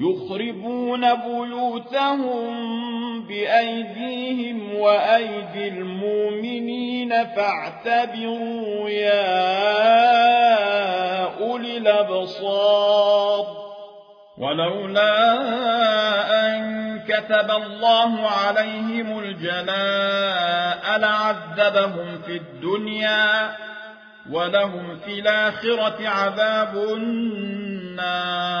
يخربون بيوتهم بأيديهم وأيدي المؤمنين فاعتبروا يا أولي الأبصار ولولا أن كتب الله عليهم الجلاء لعذبهم في الدنيا ولهم في الآخرة عذاب النار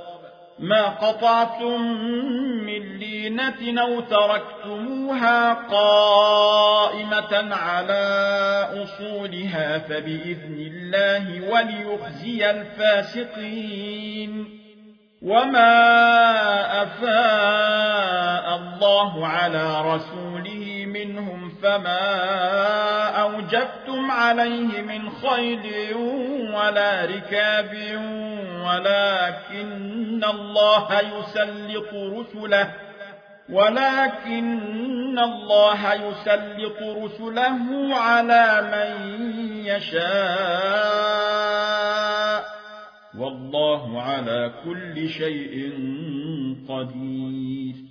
ما قطعتم من لينة أو تركتموها قائمة على أصولها فبإذن الله وليخزي الفاسقين. وما أفاء الله على رسوله منهم فما أوجبتم عليه من خيل ولا ركاب ولكن الله يسلط رسله ولكن الله يسلط رسله على من يشاء. والله على كل شيء قدير.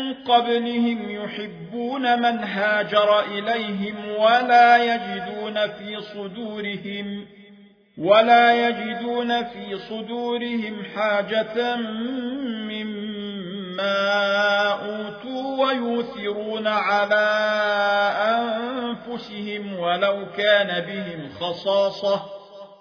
قبلهم يحبون من هاجر إليهم ولا يجدون في صدورهم ولا يجدون في صدورهم حاجة مما أوتوا ويوثرون على أنفسهم ولو كان بهم خصاصة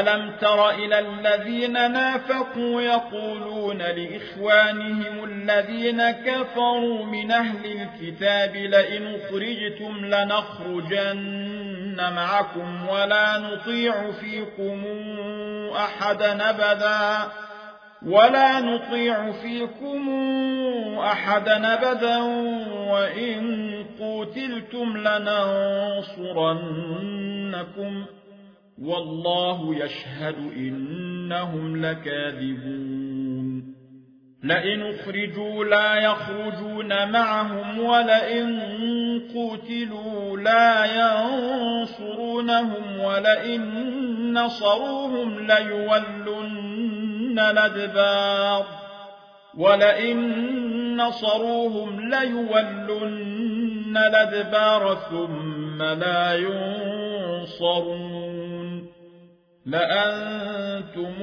ألم تر إلى الذين نافقوا يقولون لإخوانهم الذين كفروا من أهل الكتاب لئن أخرجتم لنخرجن معكم ولا نطيع فيكم أحدا أبدا ولا نطيع فيكم أحدا أبدا وإن قوتلتم لننصرنكم والله يشهد إنهم لكاذبون. لئن أخرجوا لا يخرجون معهم ولئن قتلوا لا ينصرونهم ولئن نصروهم ليولن الأدبار. ولئن نصروهم ليولن الأدبار ثم لا ينصرون. لأنتم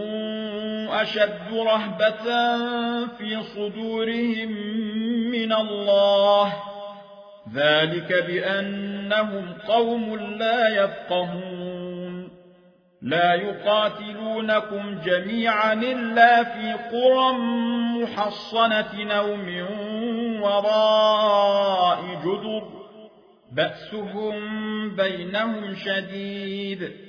أشد رهبة في صدورهم من الله. ذلك بأنهم قوم لا يفقهون. لا يقاتلونكم جميعا إلا في قرى محصنة أو من وراء جدر. بأسهم بينهم شديد.